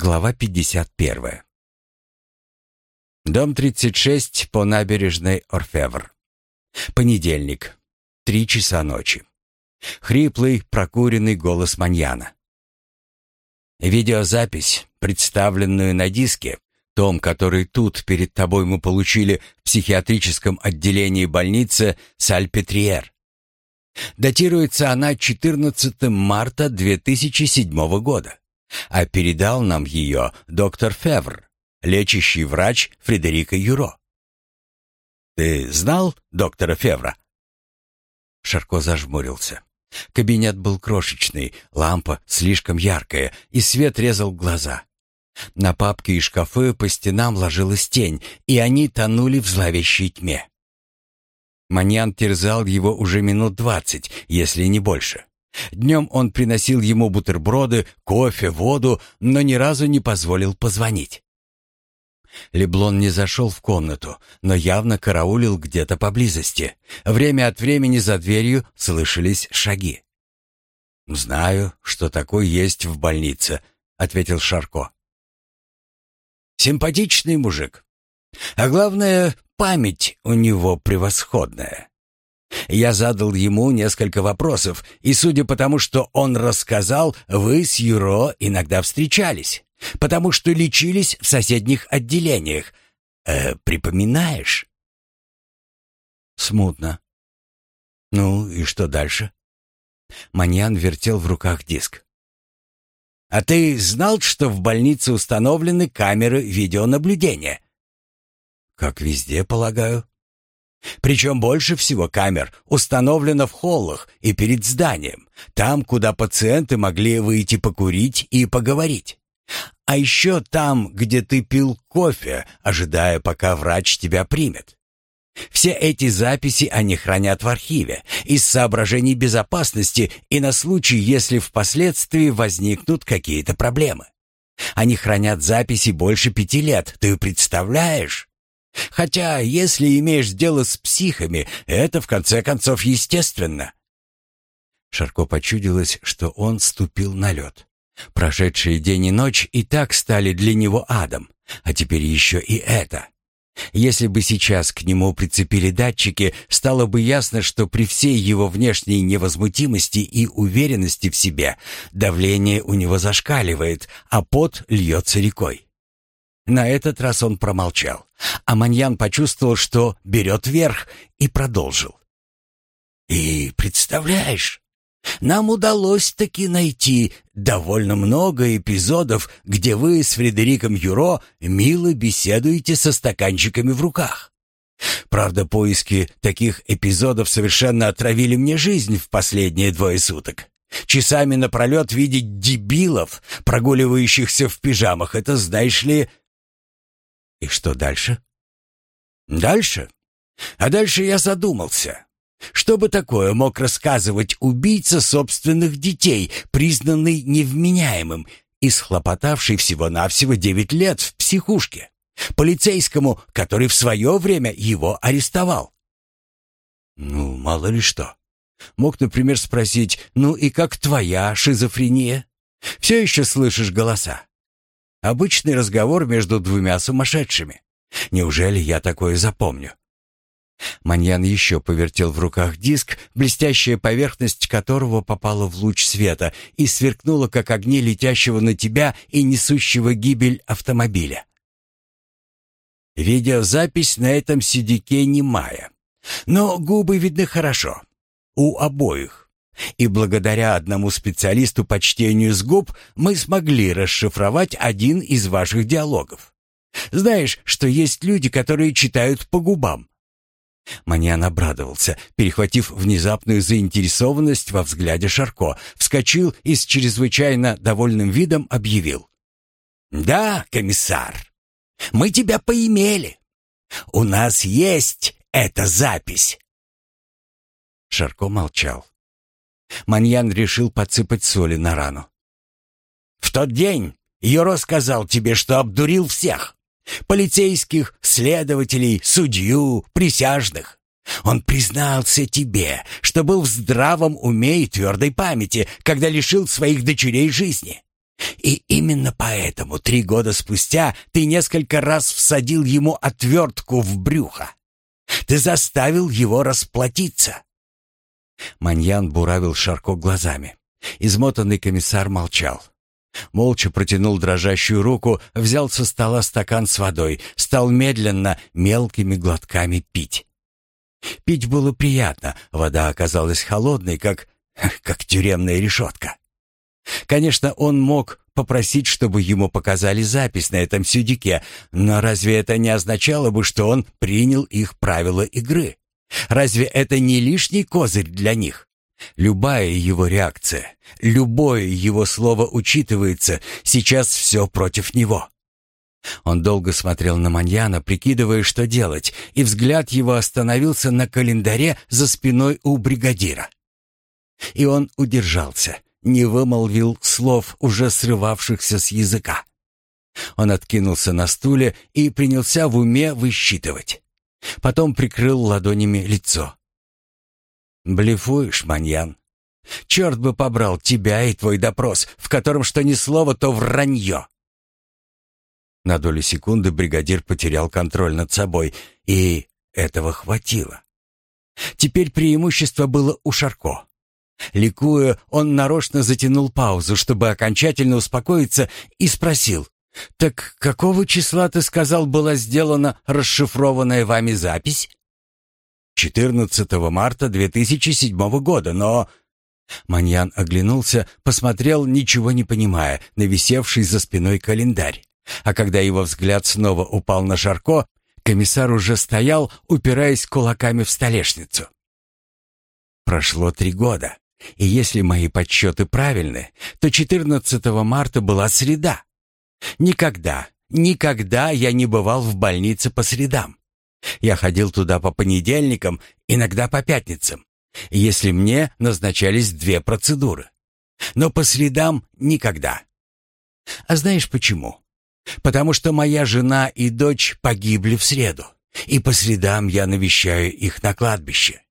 Глава 51. Дом 36 по набережной Орфевр. Понедельник. Три часа ночи. Хриплый, прокуренный голос Маньяна. Видеозапись, представленную на диске, том, который тут перед тобой мы получили в психиатрическом отделении больницы Сальпетриер. Датируется она 14 марта 2007 года а передал нам ее доктор Февр, лечащий врач Фредерика Юро. «Ты знал доктора Февра?» Шарко зажмурился. Кабинет был крошечный, лампа слишком яркая, и свет резал глаза. На папки и шкафы по стенам ложилась тень, и они тонули в зловещей тьме. Маньян терзал его уже минут двадцать, если не больше. Днем он приносил ему бутерброды, кофе, воду, но ни разу не позволил позвонить. Леблон не зашел в комнату, но явно караулил где-то поблизости. Время от времени за дверью слышались шаги. «Знаю, что такое есть в больнице», — ответил Шарко. «Симпатичный мужик. А главное, память у него превосходная. Я задал ему несколько вопросов, и судя по тому, что он рассказал, вы с Юро иногда встречались, потому что лечились в соседних отделениях. Э, припоминаешь? Смутно. Ну и что дальше? Маньян вертел в руках диск. А ты знал, что в больнице установлены камеры видеонаблюдения? Как везде, полагаю. Причем больше всего камер установлено в холлах и перед зданием, там, куда пациенты могли выйти покурить и поговорить. А еще там, где ты пил кофе, ожидая, пока врач тебя примет. Все эти записи они хранят в архиве из соображений безопасности и на случай, если впоследствии возникнут какие-то проблемы. Они хранят записи больше пяти лет, ты представляешь? Хотя, если имеешь дело с психами, это в конце концов естественно. Шарко почудилось, что он ступил на лед. Прошедшие день и ночь и так стали для него адом, а теперь еще и это. Если бы сейчас к нему прицепили датчики, стало бы ясно, что при всей его внешней невозмутимости и уверенности в себе давление у него зашкаливает, а пот льется рекой. На этот раз он промолчал, а Маньян почувствовал, что берет верх, и продолжил. «И представляешь, нам удалось таки найти довольно много эпизодов, где вы с Фредериком Юро мило беседуете со стаканчиками в руках. Правда, поиски таких эпизодов совершенно отравили мне жизнь в последние двое суток. Часами напролет видеть дебилов, прогуливающихся в пижамах, это, знаешь ли, и что дальше? Дальше? А дальше я задумался. Что бы такое мог рассказывать убийца собственных детей, признанный невменяемым и схлопотавший всего-навсего девять лет в психушке, полицейскому, который в свое время его арестовал? Ну, мало ли что. Мог, например, спросить, ну и как твоя шизофрения? Все еще слышишь голоса? Обычный разговор между двумя сумасшедшими. Неужели я такое запомню? Маньян еще повертел в руках диск, блестящая поверхность которого попала в луч света и сверкнула, как огни летящего на тебя и несущего гибель автомобиля. Видеозапись на этом сидике немая, но губы видны хорошо. У обоих. И благодаря одному специалисту по чтению с губ мы смогли расшифровать один из ваших диалогов. Знаешь, что есть люди, которые читают по губам. Маньян обрадовался, перехватив внезапную заинтересованность во взгляде Шарко, вскочил и с чрезвычайно довольным видом объявил. «Да, комиссар, мы тебя поимели. У нас есть эта запись». Шарко молчал. Маньян решил подсыпать соли на рану. «В тот день Юро сказал тебе, что обдурил всех. Полицейских, следователей, судью, присяжных. Он признался тебе, что был в здравом уме и твердой памяти, когда лишил своих дочерей жизни. И именно поэтому три года спустя ты несколько раз всадил ему отвертку в брюхо. Ты заставил его расплатиться. Маньян буравил Шарко глазами. Измотанный комиссар молчал. Молча протянул дрожащую руку, взял со стола стакан с водой, стал медленно, мелкими глотками пить. Пить было приятно, вода оказалась холодной, как... как тюремная решетка. Конечно, он мог попросить, чтобы ему показали запись на этом сюдике, но разве это не означало бы, что он принял их правила игры? Разве это не лишний козырь для них? Любая его реакция, любое его слово учитывается, сейчас все против него. Он долго смотрел на Маньяна, прикидывая, что делать, и взгляд его остановился на календаре за спиной у бригадира. И он удержался, не вымолвил слов, уже срывавшихся с языка. Он откинулся на стуле и принялся в уме высчитывать. Потом прикрыл ладонями лицо. «Блефуешь, Маньян. Черт бы побрал тебя и твой допрос, в котором что ни слова, то вранье!» На долю секунды бригадир потерял контроль над собой, и этого хватило. Теперь преимущество было у Шарко. Ликуя, он нарочно затянул паузу, чтобы окончательно успокоиться, и спросил, «Так какого числа, ты сказал, была сделана расшифрованная вами запись?» «14 марта 2007 года, но...» Маньян оглянулся, посмотрел, ничего не понимая, на висевший за спиной календарь. А когда его взгляд снова упал на Шарко, комиссар уже стоял, упираясь кулаками в столешницу. Прошло три года, и если мои подсчеты правильны, то 14 марта была среда. Никогда, никогда я не бывал в больнице по средам. Я ходил туда по понедельникам, иногда по пятницам, если мне назначались две процедуры. Но по средам никогда. А знаешь почему? Потому что моя жена и дочь погибли в среду, и по средам я навещаю их на кладбище.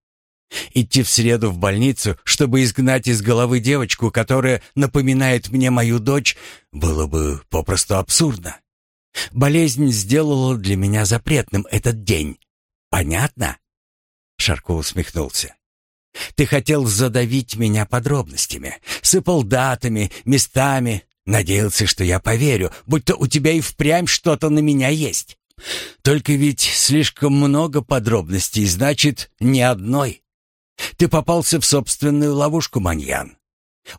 Идти в среду в больницу, чтобы изгнать из головы девочку, которая напоминает мне мою дочь, было бы попросту абсурдно. Болезнь сделала для меня запретным этот день. Понятно? Шарко усмехнулся. Ты хотел задавить меня подробностями, сыпал датами, местами, надеялся, что я поверю, будто у тебя и впрямь что-то на меня есть. Только ведь слишком много подробностей, значит, ни одной. Ты попался в собственную ловушку, Маньян.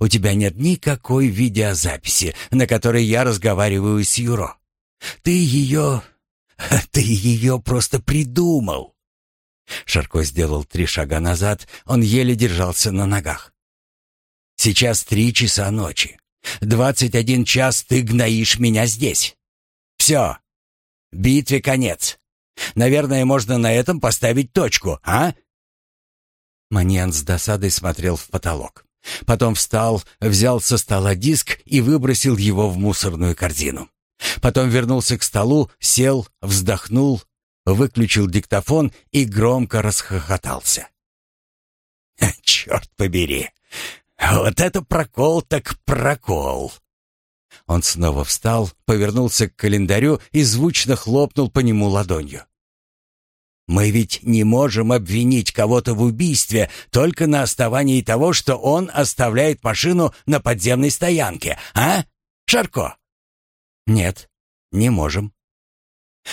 У тебя нет никакой видеозаписи, на которой я разговариваю с Юро. Ты ее... Ты ее просто придумал. Шарко сделал три шага назад, он еле держался на ногах. Сейчас три часа ночи. Двадцать один час ты гноишь меня здесь. Все. Битве конец. Наверное, можно на этом поставить точку, а? Маньян с досадой смотрел в потолок. Потом встал, взял со стола диск и выбросил его в мусорную корзину. Потом вернулся к столу, сел, вздохнул, выключил диктофон и громко расхохотался. «Черт побери! Вот это прокол так прокол!» Он снова встал, повернулся к календарю и звучно хлопнул по нему ладонью. Мы ведь не можем обвинить кого-то в убийстве только на основании того, что он оставляет машину на подземной стоянке, а? Шарко? Нет, не можем.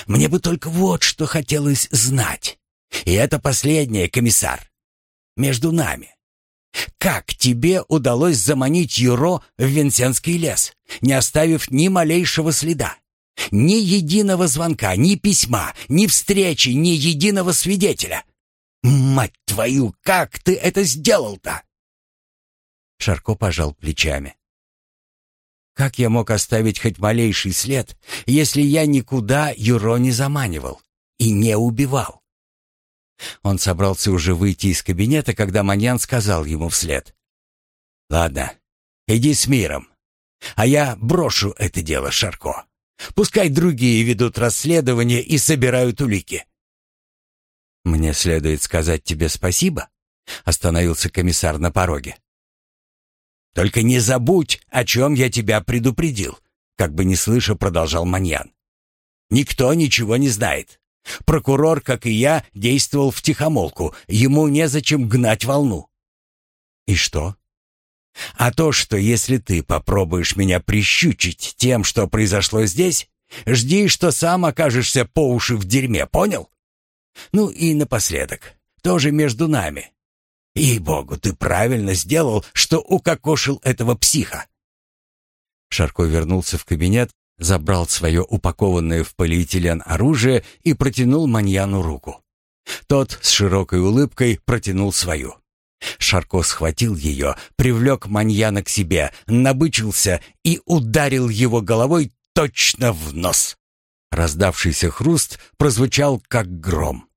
Мне бы только вот что хотелось знать. И это последнее, комиссар. Между нами. Как тебе удалось заманить Юро в Венсенский лес, не оставив ни малейшего следа? Ни единого звонка, ни письма, ни встречи, ни единого свидетеля. Мать твою, как ты это сделал-то? Шарко пожал плечами. Как я мог оставить хоть малейший след, если я никуда Юро не заманивал и не убивал? Он собрался уже выйти из кабинета, когда Маньян сказал ему вслед. «Ладно, иди с миром, а я брошу это дело, Шарко. Пускай другие ведут расследование и собирают улики. Мне следует сказать тебе спасибо, остановился комиссар на пороге. Только не забудь, о чем я тебя предупредил, как бы не слыша, продолжал Маньян. Никто ничего не знает. Прокурор, как и я, действовал в тихомолку. Ему незачем гнать волну. И что? А то, что если ты попробуешь меня прищучить тем, что произошло здесь, жди, что сам окажешься по уши в дерьме, понял? Ну и напоследок, тоже между нами. И богу ты правильно сделал, что укокошил этого психа. Шарко вернулся в кабинет, забрал свое упакованное в полиэтилен оружие и протянул Маньяну руку. Тот с широкой улыбкой протянул свою. Шарко схватил ее, привлек Маньяна к себе, набычился и ударил его головой точно в нос. Раздавшийся хруст прозвучал как гром.